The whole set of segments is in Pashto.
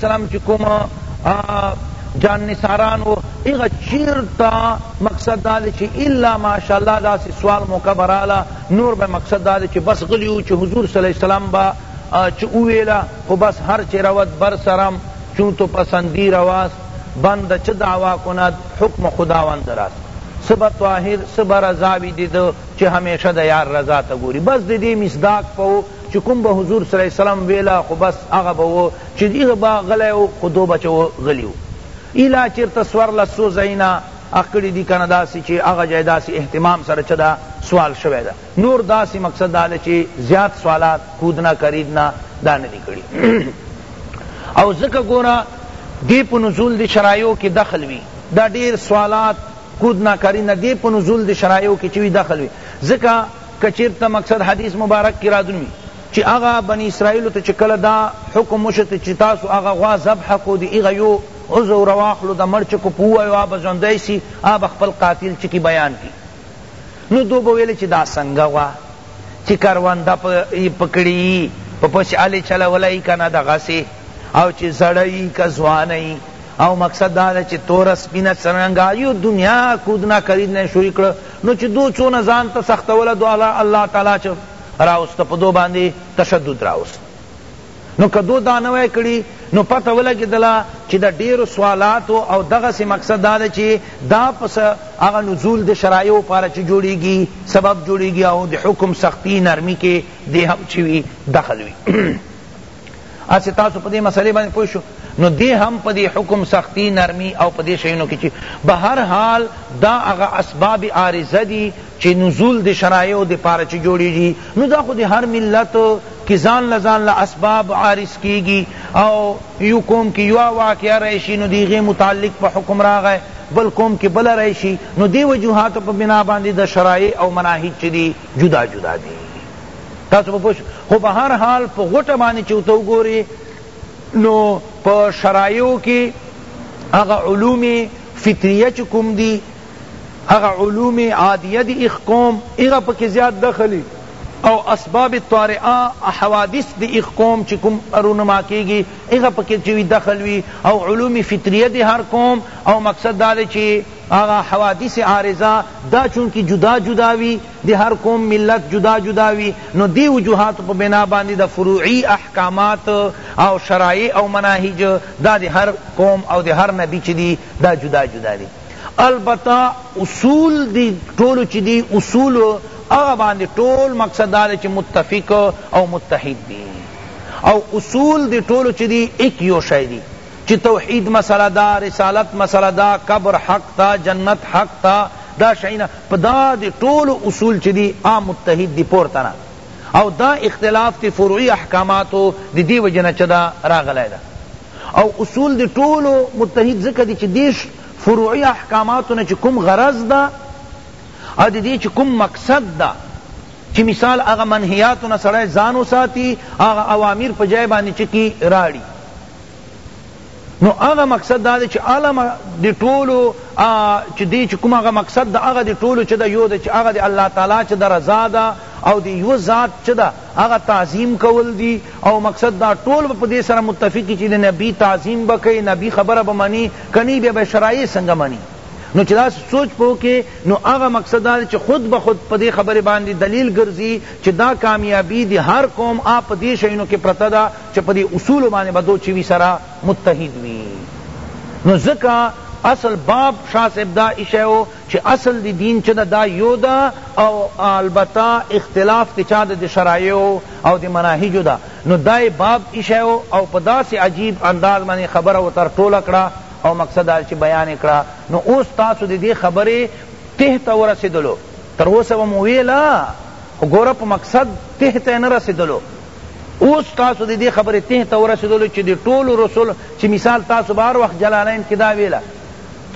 سلام چی کوم جان نثاران و اغا چیرتا مقصد دا دے چی الا ماشاءاللہ دا سی سوال موقع برالا نور بے مقصد دا دے چی بس غلیو چی حضور صلی اللہ علیہ وسلم با چی اویلا خو بس ہر چی رود بر سرم چون تو پسندی رواست بند چه دعوی کند حکم خداوند راست سه به طاهر سه به رضا وی دده چه همیشه د یار رضا ته ګوری بس ددی مصداق په چی کوم به حضور صلی الله علیه وسلم ویله خو بس هغه به وو چی هغه به غلی وو خو دو به چه وو غلی وو ایله چیرته سورلس څو ځایونه هغه کړی دی کنه داسی چی هغه ځای داسی اهتمام سره چه ده سوال شوی ده نور داسی مقصد دا ده چی زیات سوالات کودنا کریدنا دا ندی کړی او ځکه ګوره دی په نزول دی شرایعو کی دخل وی دا ډیر سوالات کودنا کریدنا دی په نزول دی شرایعو کی چه وی دخل وی ځکه که چیرته مقصد حدیث مبارک کی رادرومی چی هغه بنی اسرائیلو ته چی کله دا حکم وشو چی تاسو هغه غوا ذبح کو دی هغه یو عضو راواخلو دا مړ چی کو په ووایو هغه به ژوندی سی هغه به خپل قاتل چی کی بیان کی نو دوی به ویل چی دا څنګه غوا چی کرونده یی په کړی یی په پسی هلی چلولی یی کنه دغسی او چی زړه یی که ځوانه یی او مقصد دا ده چی توره سپینه څرنګه یو دنیا کودنا خرید نه شروع کړو نو چه دو څونه ځان ته سختوله دو الله تعالی چه راوست په دو باندی تشدد راوست نو که دو دا نه وای کړی نو پته ولګیدله چه د ډیرو سوالاتو او دغسی مقصد دا ده چه دا پس هغه نزول د شرایعو پاره چه جوړیږی سبب جوړیږی او د حکم سختی نرمی کی دی هم چه وی دخل وی اسی تاسو پدی مسئلے باندې پوه شو نو دی هم پدی حکم سختی نرمی او پدی شینو کی چی بهر حال دا هغه اسباب عارضه دی چی نزول دی شرایع دی پاره چی جوړی جی نو دا خود هر ملت کی زان لزان لا اسباب عارض کیگی او یو قوم کی یو واقعہ رئیشی نو دیغی متعلق پا حکم راغی بل قوم کی بل رئیشی نو دی وجوہات پا بنا باندی دا شرایع او مناہج چی دی جدا جدا دی تاسو په پوښ خو په هر حال په غټه باندې چوته وګوري نو په شرایو کې هغه علوم فطریه چې کوم دي هغه علوم عادیه دي اخ قوم هغه پکې زیات دخلي او اسباب طارئه حوادث دی اخ قوم چی کوم رونما کیگی اغا پکر چوی دخل وی او علوم فطریه دی هر قوم او مقصد دا دی چی اغا حوادث عارضہ دا چونکہ جدا جدا وی د هر قوم ملت جدا جدا وي نو دې وجوهاتو په بنا باندې د فروعي احکامات او شرائع او مناهج دا د هر قوم او د هر نبي چي دي دا جدا جدا دي البته اصول دي ټولو چي دي اصول هغه باندې ټول مقصد دا دی چي متفق او متحد دي او اصول دي ټولو چي دي ایک یو شی دي چی توحید مسله ده رسالت مسله ده قبر حق ده جنت حق ده دا شئینا په دا دی ټولو اصول چی دی آ متحد دی پورته نه او دا اختلاف تی فروعی احکاماتو دی دی وجه نه چه دا راغلی ده او اصول دی ټولو متحد ذکر دی چی دیش فروعی احکاماتو نه چی کوم غرض ده او دی دی چی کوم مقصد ده چی مثال اغا منحیاتو نه سڑای زانو ساتی اغا اوامیر پجای بانی چکی راڑی نو هغه مقصد دا دی چې عالم دی ټولو چې دی چې کوم هغه مقصد دا هغه دی ټولو چې دا یو دی چې هغه دی الله تعالی چې دا رضا ده او دی یو ذات چې دا هغه تعظیم کول دی او مقصد دا ټول په دې سره متفق چې د نبی تعظیم بکې نبی خبره به منی کني به به شرایع څنګه منی نو چې دا سوچ پو کې نو هغه مقصد دا چې خود به خود په دې خبره باندې دلیل ګرځي چې دا کامیابی دی هر قوم اپ دې شینو کې پرته ده چه په دی اصولو باندی به دو چوی سره متحد وی نو ځکه اصل باب شاه صاحب دا ایښی وو چه اصل دی دین چه ده دا یو ده او البته اختلاف دی چا ده دی شرایعو او دی مناهجو ده نو دا یې باب ایښی وو او په داسی عجیب انداز باندی خبره ورته ټوله کړه او مقصد دا چه بیان یې کړه نو اوس تاسو دی دی خبری تهه ته ورسیدلو تر اوسه به مو ویله خو ګوره په مقصد تهه ته نه رسیدلو اوس تاسو د دې خبرې تهه ته ورسېدلو چې د ټولو رسول چې مثال تاسو به هر وخت جلالین کې دا ویله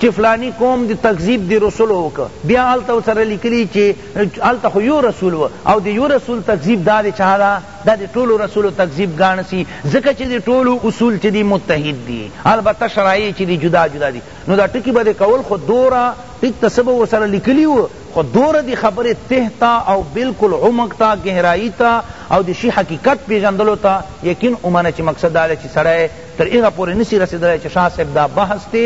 چې فلانی قوم د تکذیب د رسولو وکړه بیا هلته ورسره لیکلي چې هلته خو یو رسول و او د یو رسول تکذیب دا د چا ده دا د ټولو رسولو تکذیب ګاڼه سي ځکه چې د ټولو اصول چې دي متحد دي البته شرایع چې دي جدا جدا دي نو دا ټکي به د کول خو دوره ټیک ته څه به ورسره لیکلي و خو دوره دی خبری تهه ته او بلکل عمق ته ګهرائی ته او د شی حقیقت پیژندلو ته یقین ومنه چی مقصد داده چی سړی تر هغه پوری نسی رسیدلی چی شاه صاحب دا بحث تی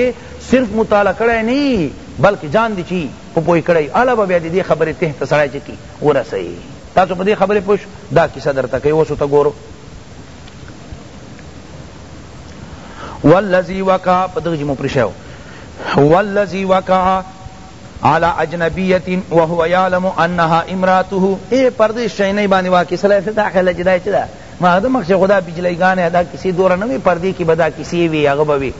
صرف مطالعه کړی نه یی بلکه ځان دی چی په پوه کړی وی اله به بیا ددی خبری تهه ته سړی چه کی ورسی تاسو پدی خبری پوه شوی دا کیسه درته کوی اوس ورته ګوره والذی وقع پدغه جمو پرشیو والذی وقع علی اجنبیت وهو یعلم انها امراته اے پردیس شینی باندې واقع سره څه داخله چې دا چې دا ما د مخ خدا بجلی غانه دا کسی دور نه وی پردی کی بدا کسی وی هغه به وی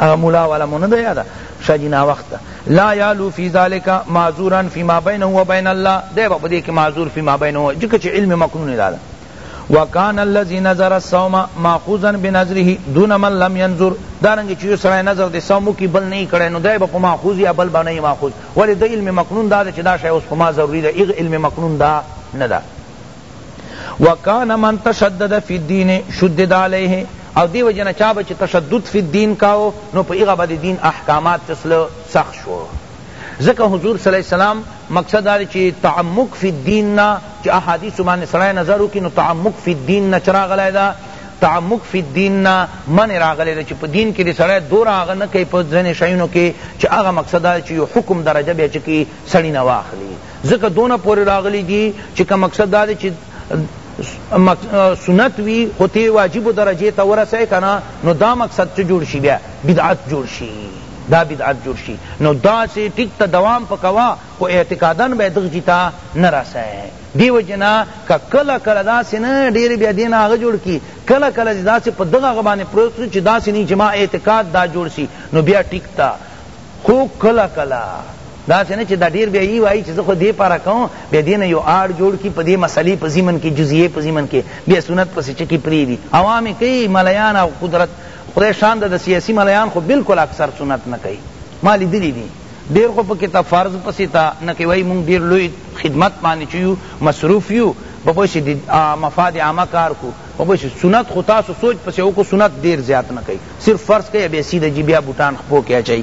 هغه مولا والا مون نه یادا شجنا وخت لا یالو فی ذلک معذورا فی ما بینه و بین الله دی په دې کې معذور فی ما بینه جکه چې علم مکنون دا وکان الذی نذر الصوم ماخوذا بنذره دون من لم ينذر دارنګ چې یو سړی نظر د صوم کی بل نه کړي نو دای په ماخوذ یا بل باندې ماخوذ ولی د علم مکنون دا چې دا شی اوس په ما ضروری ده اغه علم مکنون دا نه ده وکان من تشدد فی الدین شدد علیه او دی وجنه چا بچ تشدد فی الدین کاو نو په هغه باندې دین احکامات تسل سخت شو ځکه حضور صلی الله علیه وسلم مقصد دا دی چی تعمق فی الدین نا چی احادیثو باندی سړی نظر وکی نو تعمق فی الدین نا چه راغلی دا تعمق فی الدین نا منع راغلی دا چی په دین کی دی سړی دور هغه نه کئی په ځینی شیونو کی چی هغه مقصد دا دی چی یو حکم درجه بیا چه کی سړی نه واخلی ځکه دونه پوری راغلی دی چی که مقصد دا دی چی سنت وی خو تی واجب درجه ته ورسه کنا نو دا مقصد چه جوړ شی بیا بدعت جوړ شی دا بدعت جوړ شي نو داسې ټیک ته دوام په کوه خو اعتقادا به دغ جی ته نه رسه دیو جنا که کله کله داسې نه ډېر بیا دین هغه جوړ کی کله کله داسې په دغه هغه باندې پروت شو چې داسې نه چې ما اعتقاد دا جوړ شي نو بیا ټیک ته خو کله کله دا څنګه چې دا ډیر بیا یی وای چې زه خو دې پاره کوم بیا دین یو آړ جوړ کی په دې مسلې په زمن کې جزئیه په زمن کې بیا سنت پسې چکی پری دی عوام کوي ملایان او قدرت خدای شان ده د سیاسی ملایان خو بلکل اکثر سنت نه کوي ما لیدلی دی ډیر خو پکې ته فرض پسې ته نه کوي وایي مونږ ډیر لوی خدمت باندې چې یو مصروف یو په پوه شي د مفاد عامه کار کو په پوه شي سنت خو تاسو سوچ پسې وکړو سنت ډیر زیات نه کوي صرف فرض کوي بیا سیده جي بیا بوټان خپو کې اچوي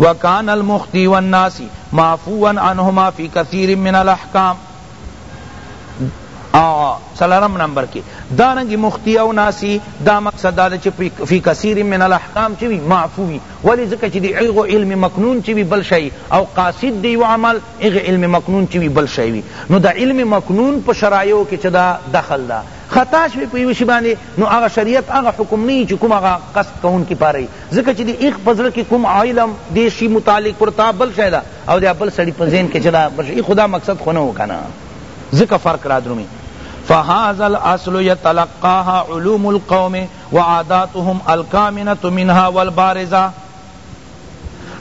وکان المختی والناس معفوا عنهما فی کثیر من الاحکام سلرم نمبر کی دارنگی مختی او ناسی دا مقصد دا چی فی کثیر من الاحکام چی وی معفو وی ولی ذکر چی دی ایغو علم مکنون چی وی بل شئی او قاصد دیو عمل ایغ علم مکنون چی وی بل شئی وی نو دا علم مکنون پا شرائعو کی چی دا دخل دا خطا شوی پیوشی باندی نو اغا شریعت اغا حکم نی چی کم اغا قصد کون کی پاری ځکه چی دی ایښ په زړه کی کوم علم دی شی متعلق پر تا بل شی ده او دی بل سړی په ذهن کی چی دا بل شی ایښ خو دا مقصد خو نه وو کنه ځکه فرق رادرومی فهذا الاصل یتلقاها علوم القوم وعاداتهم الکامنة منها والبارزة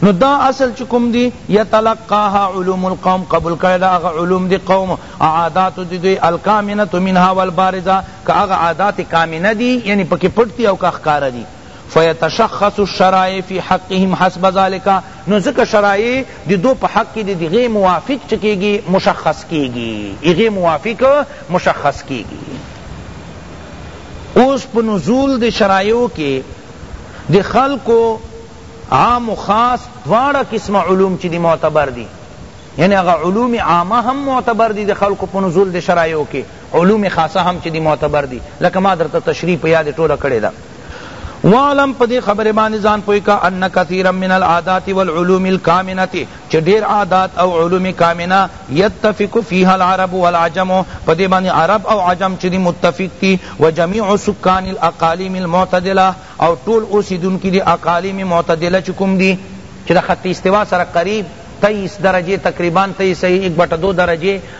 نو دا اصل چی کوم دی یتلقاها علوم القوم قبول کړی دا هغه علوم دی قوم عادات دی دوی الکامنة منها والبارزة که هغه عادات کامنه دی یعنی پکی پټ دی او که ښکاره دی فیتشخص الشرائع فی حقهم حسب ذلک نو ځکه شرائع د دو په حق کی د هغه موافق چه کیږی مشخص کیږی هغه موافق مشخص کیږی اوس په نزول د شرائعو کی د خلقو عام و خاص دواړه قسم علوم چی دی معتبر دی یعنی هغه علوم عامه هم معتبر دی د خلقو په نزول د شرائعو کی علوم خاصه هم چه دی معتبر دی لکه ما درته تشریح په یاد ټوله کړی ده واعلم پدی خبر باندې ځان پوی کا ان کثیرا من العادات والعلوم الکامنه چې ډیر عادات او علوم کامنه یتفق فیها العرب والعجم پدی باندې عرب او عجم چې متفق دي وجميع سکان الاقالیم المعتدله او ټول اوسیدونکو دی اقالیم معتدله چې کوم دي چې د خط استوا سره قریب تیئیس درجے تقریبا تیئیس ایک بٹا دو درجے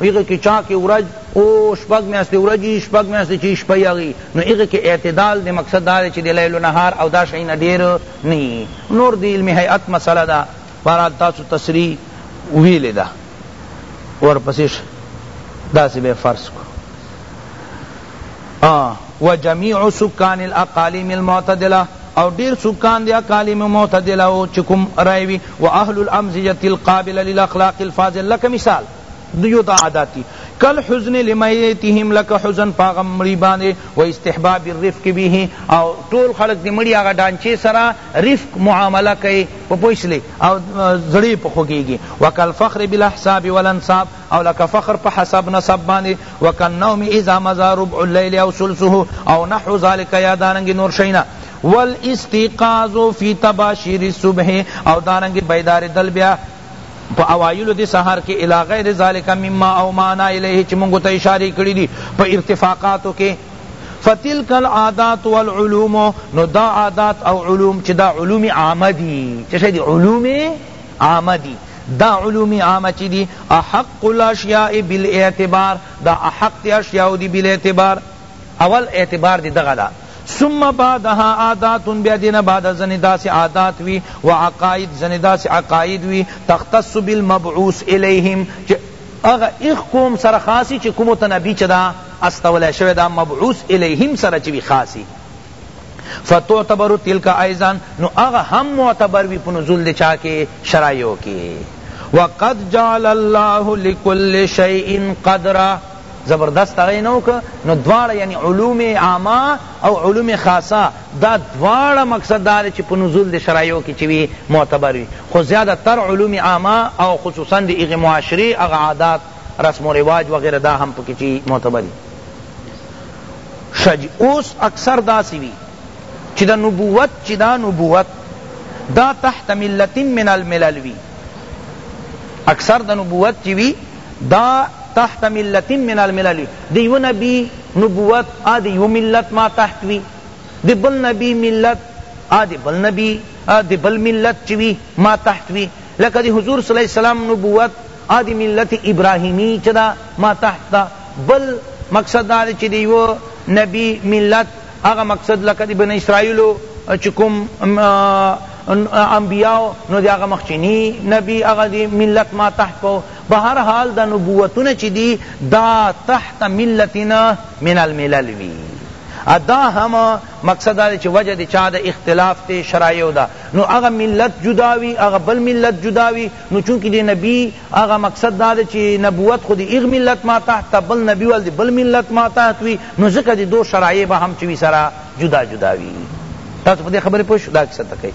هغه کې چا کې ورځ او شپږ میاشتې ورځې شپږ میاشتې چې شپه هغې نو هغه کې اعتدال دی مقصد دا دی چې د لیل و نهار او دا شیونه ډېر نه وي نور د علم هیئت مسئله ده بهرحال تاسو تصریح ویلې ده ورپسې داسې به فرض کو و جميع سکان الاقالیم المعتدله او ډیر سکان دی اقالیم معتدله او چکم رایوی و اهل الامزیه القابله للاخلاق الفاضل لك مثال دیو ته عادات دی کالحزن لمیتهم لکه حزن په هغه مړي باندې و استحباب الرفق به او ټول خلق د مړي هغه ډانچې سره رفق معامله کوي په پوه شلې او زړه په خوږېږي وکالفخر بالاحساب والانساب او لکه فخر په حسب نسب باندې وکالنوم اذا مضى ربع اللیل او ثلثه او نحو ذلک یا دارنګ نور شینا والاستيقاظ في تباشير الصبح او دارنګ بیدار دل بیا په اوایلو دی سحر کې الی غیر ذالک مما او معنا الیه چې مونږ ته اشاره کړې دي په ارتفاقاتو کې فتلک العادات والعلوم نو دا عادات او علوم چې دا علوم عامه دي چې شې دي علوم عامه دي دا علوم عامه چې دي احق الاشیاء بالاعتبار دا احق اشیاء دي بالاعتبار اول اعتبار دی دغه دا ثم بعدها عادات بیا دینه بعد ځنی داسی عادات وی و عقائد ځنی داسی عقائد وی تختص بالمبعوث الیہم چی هغه ایخ قوم سره خاص وی چی کومو ته نبی چی دا استولی شوی دا مبعوث الیہم سره چی وی خاص وی فتعتبر تلک ایضا نو هغه هم معتبر وی په نزول دی چا کی شرایعو کی وقد جعل الله لكل شیء قدرا زبردست هغه یې نه وکړ نو دواړه یعنی علوم عامه او علوم خاصه دا دواړه مقصد دا دی چې په نزول د شرایعو کې چې وي معتبر وي خو زیاده تر علوم عامه او خصوصا د هغې معاشرې هغه عادات رسم و رواج وغیره دا هم پکې چې معتبر وي شج اوس اکثر داسې وي چې دا نبوت چې دا نبوت دا تحت ملت من الملل وي اکثر د نبوت چې وي دا تحت ملت من الملل د یوه نبی نبوت ا د یوه ملت ما تحت وی د بل نبی ملت ا د بل نبی د بل ملت چی وی ما تحت وی لکه د حضور صلی الله علیه وسلم نبوت ا د ملت ابراهیمی چه ده ما تحت ده بل مقصد دا ده چی د یوه نبی ملت هغه مقصد لکه د بنی اسرایلو چه کوم انبیاء وو نو د هغه مخچینی نبی هغه د ملت ما تحت په بهر حال دا نبوتونه چه دی دا تحت ملت من الملل وی دا هم مقصد دا چه وجه د چا د اختلاف ته شرایعو دا نو هغه ملت جدا وی هغه بل ملت جدا وی نو چونکه د نبی هغه مقصد دا دی چی نبوت خو د ایغ ملت ما تحت تا بل نبی وال د بل ملت ما تحت وی نو ځکه د دو شرایع به هم چی وی سره جدا جدا وی تاسو پدې خبرې پوه شو دا کیسه ته کوي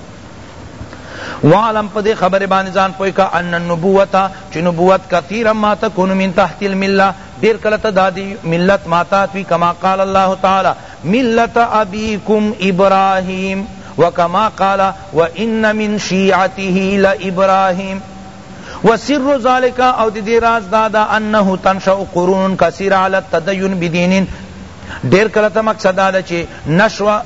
وعلم پدې خبرې باندې ځان پوه کا ان النبوت چې نبوت کثیرا ما تكون من تحت المله ډیر کله ته دادی ملت ما تحت وی کما قال الله تعالی ملت ابیکم ابراهیم وکما قال وان من شیعته لابراهیم و سر ذلک او د دې راز دا ده انه تنشأ قرون کثیره علی التدین بدین ډیر کله ته مقصد دا ده چې نشوا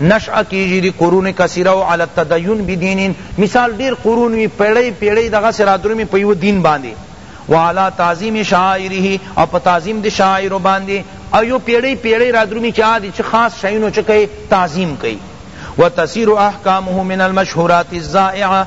نشأ کیږي د قرون کثیره او علی التدین بدین مثال ډیر قرون وی پیړۍ پیړۍ دغه سره درمه په یو دین باندې وعلى تعظیم شاعره او په تعظیم د شاعر باندې او یو پیړی پیړی را درومی چا دي چې خاص شینو چکه تعظیم کوي وتسير احکامه من المشهورات الزائعه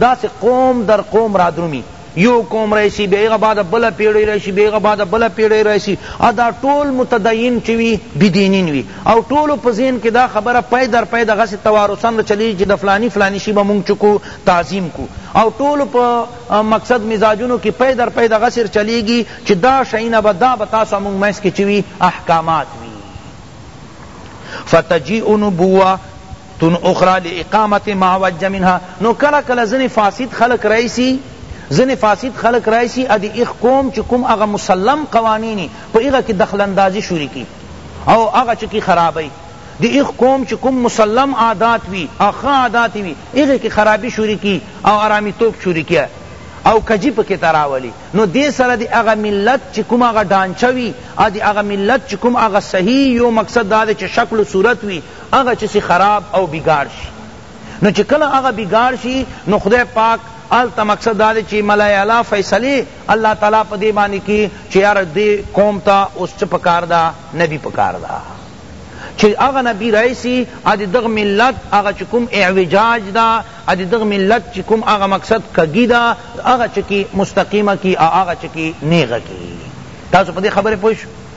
داسې قوم در قوم را درومي یو قوم راشي بیا هغه بعد بله پیړۍ راشي بیا هغه بعد بله پیړۍ راشي او دا ټول متدین چې وي بدینین وي او ټولو په ذهن کې دا خبره پی در پی دغسې توارثا چلېږي چې د فلاني فلاني شي به مونږ چه کو تعظیم کو او ټولو په مقصد مزاجونو کې پی در پی دغسې چلېږي چې دا شیونه به دا به تاسو مونږ منځ کې چه وي احکامات وي فتجیء نبوة تون اخرى لاقامت ما وج منها نو کله کله ځنی فاسد خلق رایسی ځنی فاسد خلق رایسی ادی ایخ قوم چی کوم هغه مسلم قوانینی په هغه کی دخل اندازی شروع کی او هغه چکی خرابی دی ایخ قوم چی کوم مسلم عادات وی او خ عادات وی هغه کی خرابی شروع کی او ارامی توب شروع کی او کجی پکی تراولی نو دی سره دی هغه ملت چی کوم هغه ډانچه وی ادی هغه ملت چی کوم هغه صحیح یو مقصد دا چی شکل و صورت وی هغه چه سی خراب او بیګار شی نو چه کله هغه بیګار شی نو خدای پاک هلته مقصد دا دی چه ملائ اعلی فیصلی الله تعالی په دی باندی کی چه یاره دی قوم تا اوس چه پکار دا نبی پکار دا چه هغه نبی رئیسی ادی دغ ملت هغه چه کوم اعوجاج دا ادی دغ ملت چه کوم هغه مقصد کگی دا هغه چه کی مستقیمه کی او هغه چه کی نیغه کی تاسو په دی خبر پوه شو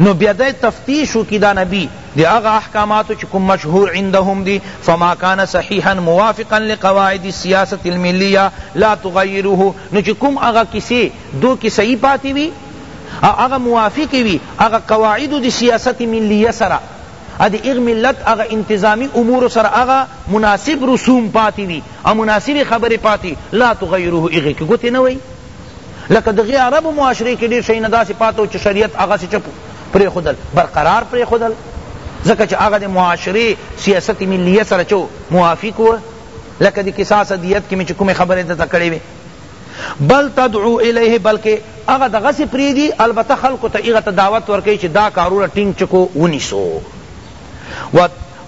نو بیا دی تفتیش وکړي دا نبی د هغه احکاماتو چې کوم مشهور عندهم دي فما کان صحیحا موافقا لقواعد السیاست الملیه لا تغیره نو چې کوم هغه کسی دو کې صحیح پاتې وي هغه موافق وي هغه قواعد د سیاست ملیه سره اد اغ ملت اغا انتظامی امور سر اغا مناسب رسوم پاتی وی او مناسب خبر پاتی لا تغیره اغی کی گوتی نوی لکه د غی عربو معاشرې کې ډېر شیونه داسې پاته وو چې شریعت هغسې چپ پرېښودل برقرار پرېښودل ځکه چې هغه د معاشرې سیاست ملیه سره چو موافق و لکه د قصاص دیت کې مې چې کومې خبرې درته کړې وې بل تدعو الیه بلکې هغه دغسې پرېږدي البته خلکو ته هغه ته دعوت ورکوي چې دا کارونه ټینګ چکو ونیسو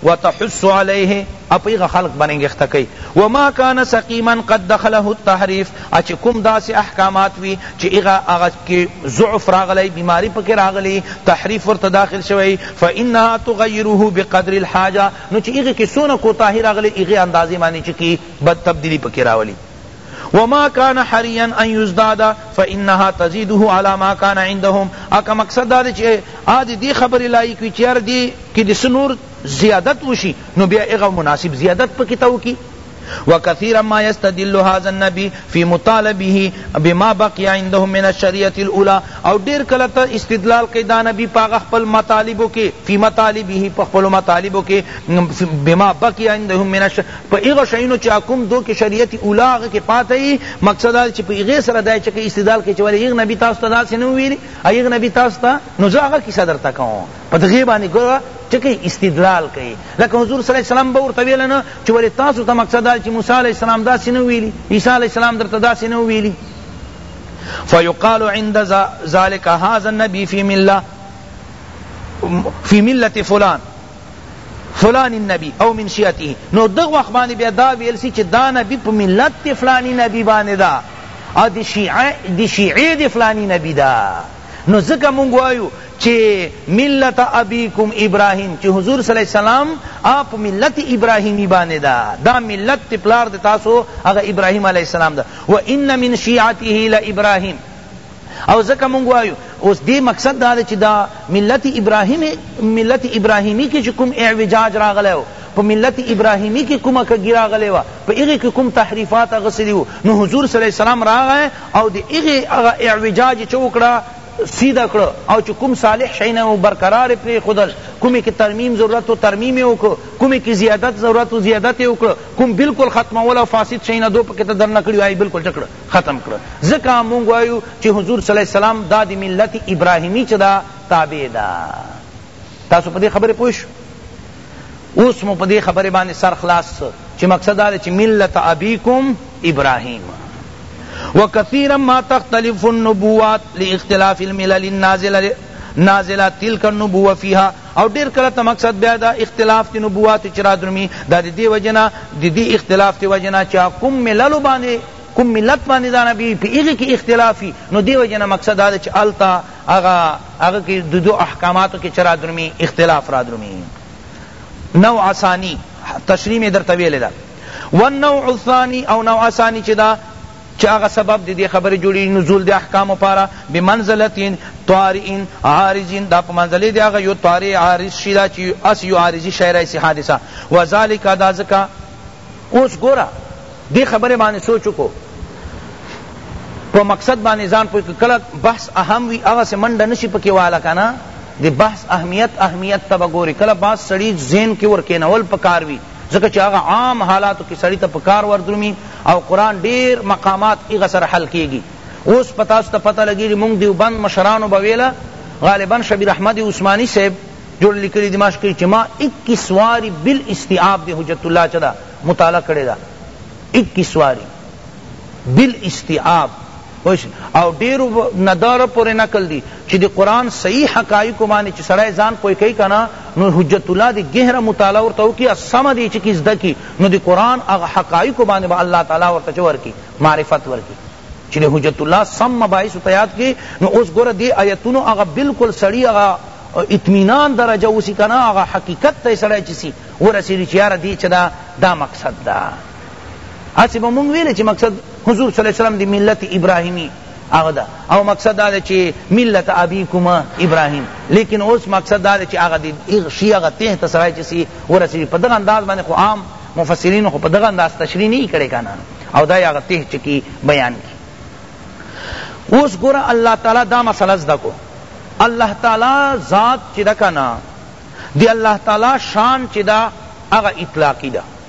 وتحس علیه اپیغ خلق بننگ اختکی وما کان سقیما قد دخله التحریف اچ کم داس احکامات وی چی اغا اغا کی ضعف راغلی بیماری پک راغلی تحریف ورت داخل شوی فانها تغیره بقدر الحاجه نو چی اغا کی سونه کوتاهی راغلی اغا اندازی معنی چی کی بد تبدیلی پک راولی وما کان حریا ان یزداد فانها تزیده علی ما کان عندهم اکه مقصد دا چې ا دې دی خبر لایق وی چیر دی کې د سنور زیادت وشي نو بیا هغه مناسب زیادت پکې تاو کی وكثيرا ما يستدل هذا النبي في مطالبه بما بقي عندهم من الشريعه الاولى او ډیر کله ته استدلال کوي دا نبی پاغه خپل مطالبو کې فی مطالبه په خپل مطالبو کې بما بقي عندهم من الشريعه په هغه شیونو چه کوم دو که شریعت اولی هغه کی پاته یی مقصد دا دی چه په هغی سره دا چه استدلال کوی چه ولی هغه نبی تاسو ته داسی نه ویلی او هغه نبی تاسو ته نو زه هغه کیسه درته کوم په دغی باندی ګوره چه کی استدلال کوی لکه حضور صلی الله علیه وسلم به ورته ویل نه چه ولی تاسو ته مقصد دا چه موسی علیه السلام داسی نه ویلی عیسی علیه السلام درته داسی نه ویلی فیقال عند ذلک هذا النبی فی ملہ فی ملت فلان فلان النبی او من شیعته نو دغه وخت باندې بیا دا ویل سی چې دا نبی په ملت دی فلانی نبی باندې دا او دی شیعه دی شیعه دی فلانی نبی دا نو ځکه مونږ وایو چې ملت ابیکم ابراهیم چې حضور صلی الله علیه وسلم اپ ملت ابراهیمی باندې دا دا ملت تی پلار د تاسو هغه ابراهیم علیه السلام دا و ان من شیعته ل ابراهیم او ځکه مونږ وایو اوس دې مقصد دا دی چې دا ملت ابراهیمی ملت ابراهیمی کې چې کوم اعوجاج راغلی و په ملت ابراهیمی کې کومه کږي راغلې وه په هغې کې کوم تحریفات هغه څه دي وو نو حضور صلی الله علیه وسلم راغی او د هغې هغه اعوجاج یې څه وکړه سیده کړ او چې کوم صالح شی نه و برقرار یې پرېښودل کومې کې ترمیم ضرورت و ترمیم یې وکړو کومې کې زیادت ضرورت و زیادت یې وکړو کوم بالکل ختمول او فاسد شی نه دو پکې ته درنه کړي وایي بالکل چه کړه ختم کړه ځکه مونږ وایو چی حضور صلی الله علیه وسلم دا دی ملت ابراهیمی چه دا تابع ده تاسو پدی خبره پوه شو اوس مو پدی خبره باندې سر خلاص چی مقصد دا چی ملت ابیکم ابراهیم وکثیرا ما تختلف النبوات لاختلاف الملل النازله نازلہ تلک النبوہ فیہا او ډیر کله ته مقصد بیا دا اختلاف تی نبوات چی رادرومی دا دی دی وجه نه دی دی اختلاف تی وجه نه چا کوم ملل باندی کوم ملت باندی دا نبی پی هغی کی اختلاف وی نو دی وجه نه مقصد دا دی چی هلته هغه هغه کی دو دو احکاماتو کی چه رادرومی اختلاف رادرومی نوع ثانی تشریح می درته ویلی ده والنوع الثانی او نوع ثانی چی دا چه هغه سبب د دې خبرې جوړیږي نزول د احکامو پاره بمنزلة طارئ عارض دا په منزله د هغه یو طارئ عارض شي دا چه هسې یو عارضي شی راشي حادثه وذلک دا ځکه اوس ګوره دې خبرې باندې سوچ وکړو په مقصد باندې ځان پوه کړه کله بحث اهم وي هغسې منډه نشي پکې واله که نه د بحث اهمیت اهمیت ته به ګورې کله بعض سړي ذهن کې ورکېنول پکار وي ځکه چې هغه عام حالاتو کې سړی ته په کار وردرومي او قرآن ډېر مقامات هغه سره حل کېږي اوس په تاسو ته پته لګېږي مونږ دیوبند مشرانو به ویله غالبا شبیر احمد عثماني صاحب جو لیکلی دی ماش کړي چې ما 21 واری بالاستیعاب د حجت الله چدا مطالعه کړې ده 21 واری بالاستیعاب پوه شوی او ډیر نه دره پورې نقل دی چې د قرآن صحیح حقایقو باندې چې سړی ځان پوه کوي که نه نو حجت الله دې ګهره مطالعه ورته وکړي او سمه دې چې کي زده کړي نو د قرآن هغه حقایقو باندې به الله تعالی ورته څه ورکړي معرفت ورکړي چې د حجت الله سم مباحث ورته یاد کړي نو اوس ګوره دې ایتونو هغه بالکل سړي هغه اطمینان درجه اوسی کنا آغا حقیقت تی سڑای چسی ورسیدی چیار دی چدا دا مقصد دا هسې به مونږ ویلې چې مقصد حضور صلی الله علیه وسلم دی ملت ابراهیمی هغه دا او مقصد دا چې ملت ابیکم ابراهیم لیکن اوس مقصد دا چې هغه دی شیعه هغه ته ته سره چې سی ورسېږي په دغه انداز باندې خو عام مفسرین خو په دغه انداز تشریح نه کړي کنه او دا هغه ته چې کی بیان کی اوس ګور الله تعالی دا مسله زده کو الله تعالی ذات چې دا کنه دی الله تعالی شان چې دا هغه اطلاقی ده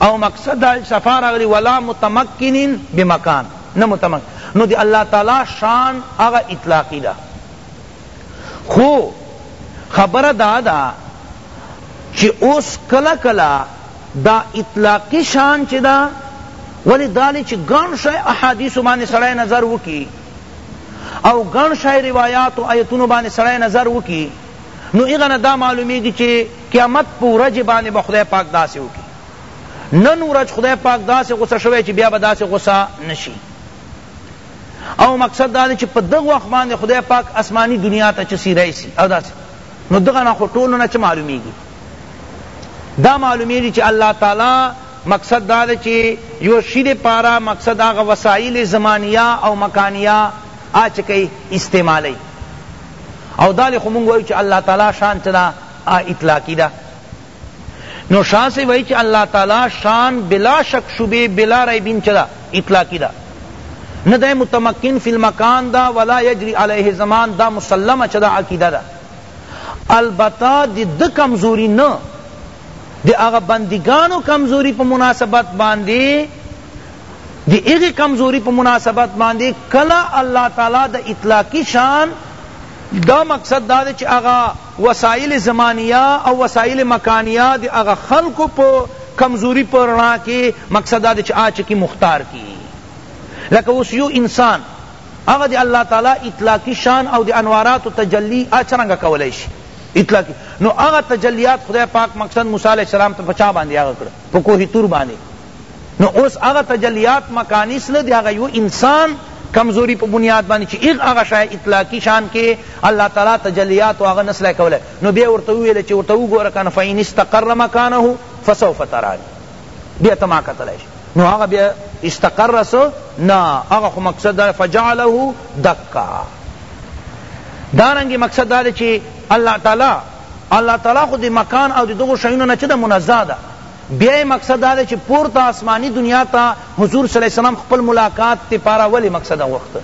او مقصد دا چی صفا راغلی ولا متمکنین بمکان نه متمکن نو دی الله تعالی شان هغه اطلاقی ده خو خبره دا ده چی اوس کله کله دا اطلاقی شان چی ده ولی دالی چی گن شای احادیث بانی سڑای نظر وکی او گن شای روایات و آیتون بانی سڑای نظر وکی نو هغه نه دا معلومیږي چې قیامت په ورځ باندې به خدای پاک داسې وکړي نن ورځ خدای پاک داسې غصه شوی چې بیا به داسې غصه نشي او مقصد دا چې په دغه وخت باندې خدای پاک آسمانی دنیا ته چسی رئیسی او داسې نو دغه نه خو ټولو نه چه معلومیږي دا معلومیږي چې الله تعالی مقصد دا ده چې یو شی د پاره مقصد هغه وسایل زمانیه او مکانیه آچ کئی استعمالی او دالی خو مونږ وایو چی الله تعالی شان چه دا اطلاقی دا نو شاہ سے وای چی اللہ تعالی شان بلا شک شبے بلا ریبین چدا اطلاقی دا نہ دے متمکن فی المکان دا ولا یجری علیہ زمان دا مسلم چدا عقیدہ دا البتہ دی د کمزوری نہ دی اغا بندگانو کمزوری پا مناسبت باندی دی هغی کمزوری په مناسبت باندی کله الله تعالی د اطلاقی شان دا مقصد دا دی چی هغه وسائل زمانیه او وسائل مکانیه دی هغه خلقو په کمزوری په رڼا کی مقصد دا دی چی هغه چکی مختار کی لکه اوس یو انسان هغه دی الله تعالی اطلاقی شان او دی انوارات و تجلی هغه چرنګه کولای شي اطلاقی نو هغه تجلیات خدای پاک مقصد موسی علیہ السلام ته پچا باندې هغه کړ په کوه تور باندې نو اوس هغه تجلیات مکانیس نه دی هغه یو انسان کمزوری په بنیاد باندې چی ایغ هغه شای اطلاقی شان کې الله تعالی تجلیات او هغه نسله کوله نو بیا ورته ویل چې ورته وګوره کنه فین استقر مکانه فسوف ترانی بیا تما کتلای شي نو هغه بیا استقر سو نا هغه خو مقصد دا فجعله دکا دارنګي مقصد دا چې الله تعالی الله تعالی خو د مکان او د دغه شیونو نه چې د منزه ده بیا یې مقصد دا دی چی پورته آسمانی دنیا ته حضور صلی الله علیه وسلم خپل ملاقات ته پاره ولی مقصد غوښته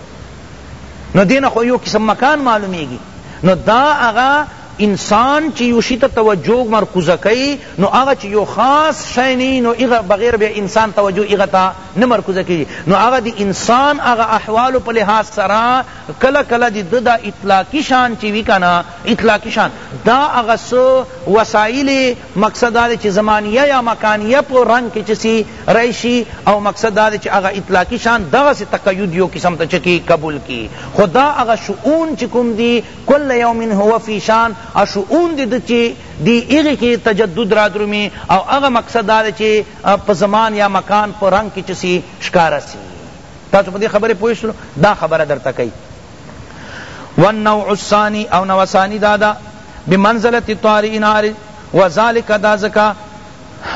نو دین خو یو قسم مکان معلومیږي نو دا هغه انسان چی یو شی ته توجه مرکوزه کوي نو هغه چی یو خاص شی نه نو هغه بغیر به انسان توجه هغه ته نه مرکوزه کوي نو هغه دی انسان هغه احوال په لحاظ سره کله کله دی د اطلاقی شان چی وی کنه اطلاقی شان دا هغه سو وسایل مقصد دا دی چی زمانیه یا مکانیه په رنګ کی چه سی راشی او مقصد دا دی چی هغه اطلاقی شان دغسی تقید یو قسم ته چه کی قبول کی خو دا هغه شؤون چی کوم دی کل یوم هو فی شان هغه شؤون دی چی دی هغی کی تجدد رادرومی او هغه مقصد دا دی چی په زمان یا مکان په رنګ کی چه سی ښکاره سی تاسو په دی خبری پوه شولو دا خبره درته کئی والنوع الثانی او نوع ثانی دادا بمنزلة طارئ عارض وذلک دا ځکه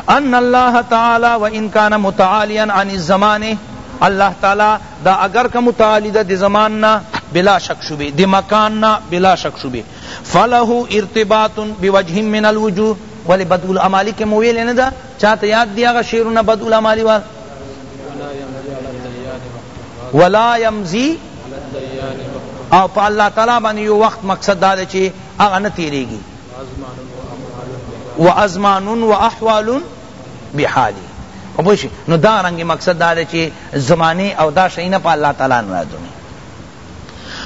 ان الله تعالی وان کان متعالیا عن الزمان الله تعالی دا اگر که متعالی ده د زمان نه بلا شک شبه د مکان نه بلا شک شبه فله ارتباط بوجه من الوجوه ولی بدء الامالی که مویل نه ده چاته یاد دی هغه شعرونه بدء الامالی وال ولا يمزي او په الله تعالی باندې یو وخت مقصد دا دی چې هغه نه تیریږي و ازمان و احوال بحالی پوښی نو دا رنګ مقصد دا دی چې زمانه او دا شی نه په الله تعالی نه راځي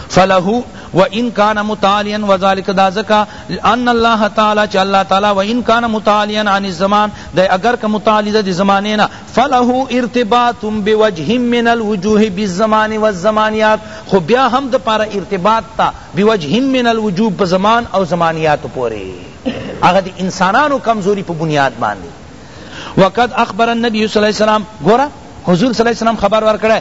فله و ان کان متعالیا و ذالک دا زکا ان الله تعالی چ الله تعالی و ان کان متعالیا عن الزمان دے اگر کہ متعالی دے زمانے نہ فله ارتباط بوجه من الوجوه بالزمان والزمانیات خو بیا هم د پاره ارتباط تا بوجه من الوجوه په زمان او زمانیاتو پوری هغه د انسانانو کمزوری په بنیاد باندی وقد اخبر النبی صلی الله علیه وسلم ګوره حضور صلی الله علیه وسلم خبر ورکړی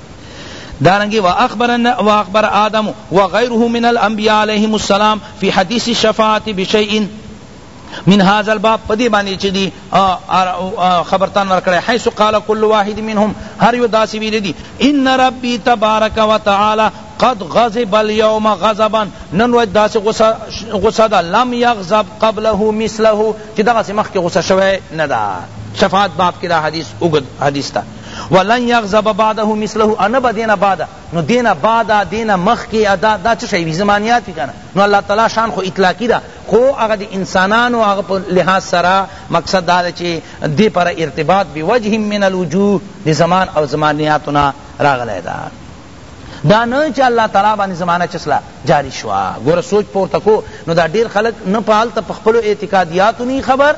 دارنگی واخبرنا واخبر آدم وغیره من الانبیاء علیہم السلام فی حدیث الشفاعت بشیء من هذا الباب پدی باندې چې دی خبرتان ورکړی حيث قال كل واحد منهم هر یو داسی ویل دی ان ربی تبارک وتعالى قد غضب اليوم غضبا نن ورځ داسې غصه ده لم یغضب قبله مثله چې دغسې مخکې غصه شوی نه ده شفاعت باب کې دا حدیث اوږد حدیث ده ولن یغضب بعده مثله ان با دینا بعد نو دینا بعد دینا مخ کی ادا دا چ شی زمانیات کی کنه نو الله تعالی شان خو اطلاقی دا خو هغه دی انسانانو هغه په لحاظ سرا مقصد دا چ دی پر ارتباط بی وجه من الوجوه دی زمان او زمانیاتنا راغلی دا دا نه چې الله تعالی باندې زمانہ چسلا جاری شوا ګور سوچ پورته کو نو دا ډیر خلک نه پالت په خپل اعتقادیاتو نه خبر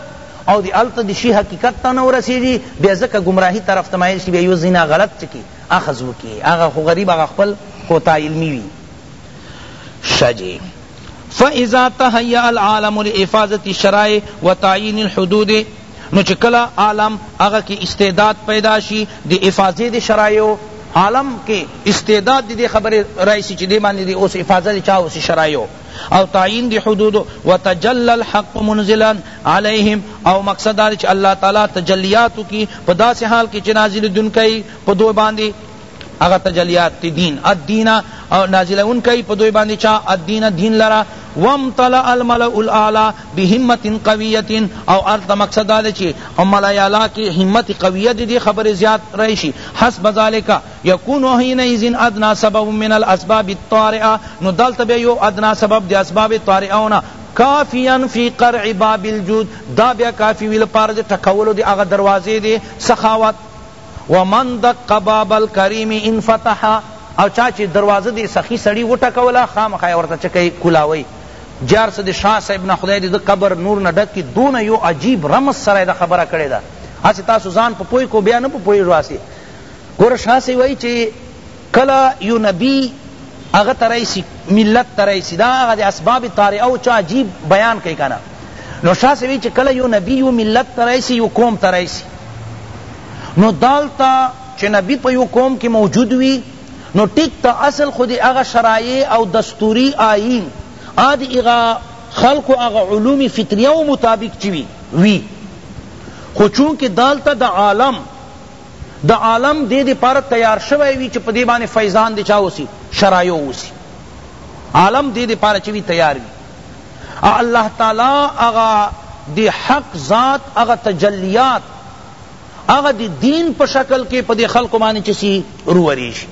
او دی هلته دی شی حقیقت ته نه ورسیږی بیا ځکه ګمراهی طرف ته مایل شی بیا یو ځای نه غلط چه کی اخذ وکی هغه خو غریب هغه خپل کوتا علمی وی شه جی فاذا تهيأ العالم لافاظة الشرائع وتعيين الحدود نو چه کلا عالم هغه کی استعداد پیدا شی دی افاظه دی شرائع عالم کی استعداد دی دی خبر رایسی چه دی باندی دی اوس افاظه دی چا اوس شرائع او تعین دی حدود وتجلى الحق منزلا علیهم او مقصد دا چې الله تعالی تجلیات کی په داسې حال کې چې نازل دن کوي په دوی باندې اغا تجلیات تی دین الدین او نازل ان کئی پا دوی باندی چا الدین دین لرا وامتلع الملع الاعلا بحمت قویت او ارد مقصد دالے چی ملع اعلا کی حمت قویت دی خبر زیاد رئیشی حسب ذالکا یکون حینئذ ادنی سبب من الاسباب الطارئه نو دلته بیا یو ادنی سبب د اسباب طارئه نه کافیا فی قرع باب الجود دا بیا کافی وی لپاره د ټکولو د هغه دروازې د سخاوت ومن دق باب الکریم انفتح او چا چی دروازه د سخی سړی وټکوله خامخا یې ورته چکی کولاوی جار سه د شاه صاحب نه خدای دې د قبر نور نه ډک کی دونه یو عجیب رمز سره دا خبره کړې ده هسې تاسو ځان په پوی کو بیا نه په پوهیږو هسې ګوره شاه صاحب وایي چې کله یو نبی هغه ته رئیسی ملت ته رئیسی دا هغه د اسباب طارئه او چا عجیب بیان کوي کنه نو شاه صاحب چې کله یو نبی یو ملت ته رئیسی یو قوم ته رئیسی نو دالتا چې نبی په یو قوم کې موجود وي نو ټیک ته اصل خود هغه شرایع او دستوری آئین اد هغه خلق هغه علوم فطریه مطابق چوي وی خو چونکه دالتا د عالم د عالم دې دې پاره تیار شوی وی چه په دې باندې فیضان دې چا اوسی شرایع اوسی عالم دې دې پاره چه وی تیار وی او الله تعالی اغا دی حق ذات اغا تجلیات اغا دی دین پا شکل کے پا دی خلق مانی چسی روریش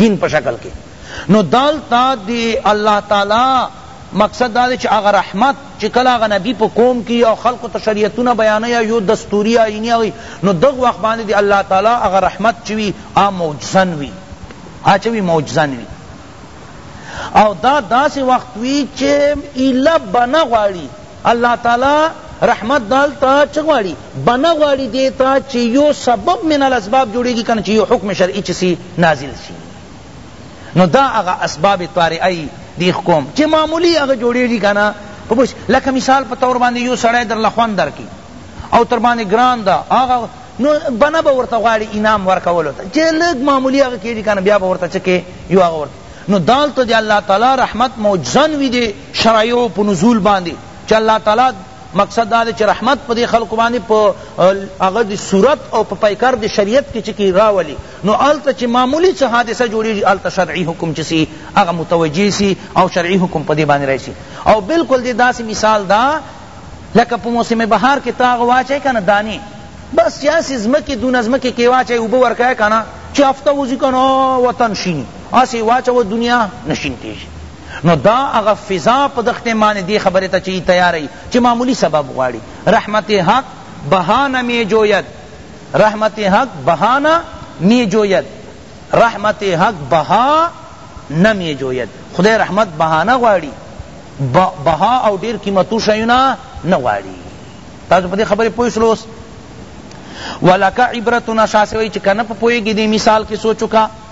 دین پا شکل کے نو دلته د الله تعالی مقصد دا دی چی هغه رحمت چی کله هغه نبی په قوم کی او خلقو ته شریعتونه بیانوی یا یو دستوری آئینی هغه وی نو دغه وخت باندی د الله تعالی هغه رحمت چی وی هغه معجزاً وی هغه چه وی معجزاً وی او دا داسی وخت وی چی ایله بنه غواړی الله تعالی رحمت دلته چه غواړی بنه غواړی دیتا چی یو سبب من الاسباب جوړیږی کنه چی یو حکم شرعی چسی نازل شی نو دا هغه اسباب طارئه ای دی کوم چې معمولی هغه جوړیږي کنه پوښ لکه مثال په تور باندې یو سړی در لخوان درکی او تر باندې ګران دا هغه نو بنا به ورته غواړي انعام ورکولو ته چې لږ معمولی هغه کېږي کنه بیا به ورته څه کې یو هغه ورته نو دالته دی الله تعالی رحمت موجزن وی دی شرایعو په نزول باندې چې الله تعالی مقصد دا دی چې رحمت په دې خلکو باندې په هغه د صورت او په پیکر د شریعت کې چې کی راولي نو هلته چی معمولی څه حادثه جوړیږی هلته شرعی حکم چه سی هغه متوجه سی او شرعی حکم په دی باندی راشی او بلکل دی داسی مثال دا لکه په موسم بهار کی ته هغه واچی کنه دانی بس چی هسی ځمکی دونه ځمکی کی واچی اوبه ورکوی کنه چی هفته وزی کنه وطن شینی هسی واچوه دنیا نه شین کیږی نو دا هغه فضا په دغه ټیم باندې دی خبره ته چی تیاری چی معمولی سبب غواړي رحمت حق بهانه می جوید رحمت حق بها نه می جوید رحمت حق بها نه می جوید خدای رحمت بها نه غواړي بها او ډیر قیمتو شیونه نه غواړي تاسو په دې خبرې پوه شلوس ولکه عبرتنا شاسوی چې کنه په پوهېږي دې مثال کې سوچو کا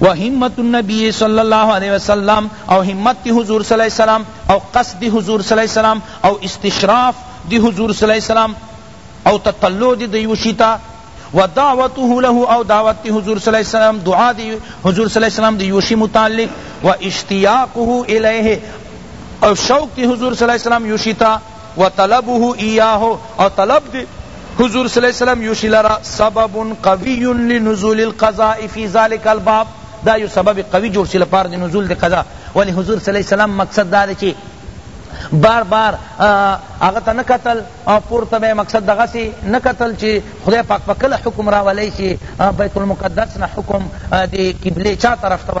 و همت النبی صلی اللہ علیہ وسلم او همت دی حضور صلی اللہ علیہ وسلم او قصد دی حضور صلی اللہ علیہ وسلم او استشراف دی حضور صلی اللہ علیہ وسلم او تطلع دی دیو شی تا و دعوته له او دعوت دی حضور صلی اللہ علیہ وسلم دعا دی حضور صلی اللہ علیہ وسلم دیو شی متعلق و اشتیاقه الیہ او شوق دی حضور صلی اللہ علیہ وسلم یوشی تا وطلبه ایاه او طلب دی حضور صلی الله علیه وسلم یوشی لرا سبب قوی لنزول القضاء فی ذلک الباب دا یو سبب قوی جوړ شی لپاره د نزول د قضا ولی حضور صلی الله علیه وسلم مقصد دا دی چی بار بار هغه ته نه کتل او پورته به مقصد دغه سی نه کتل چې خدای پاک په کله حکم راولی شي بیت المقدس نه حکم دی قبله چا طرف ته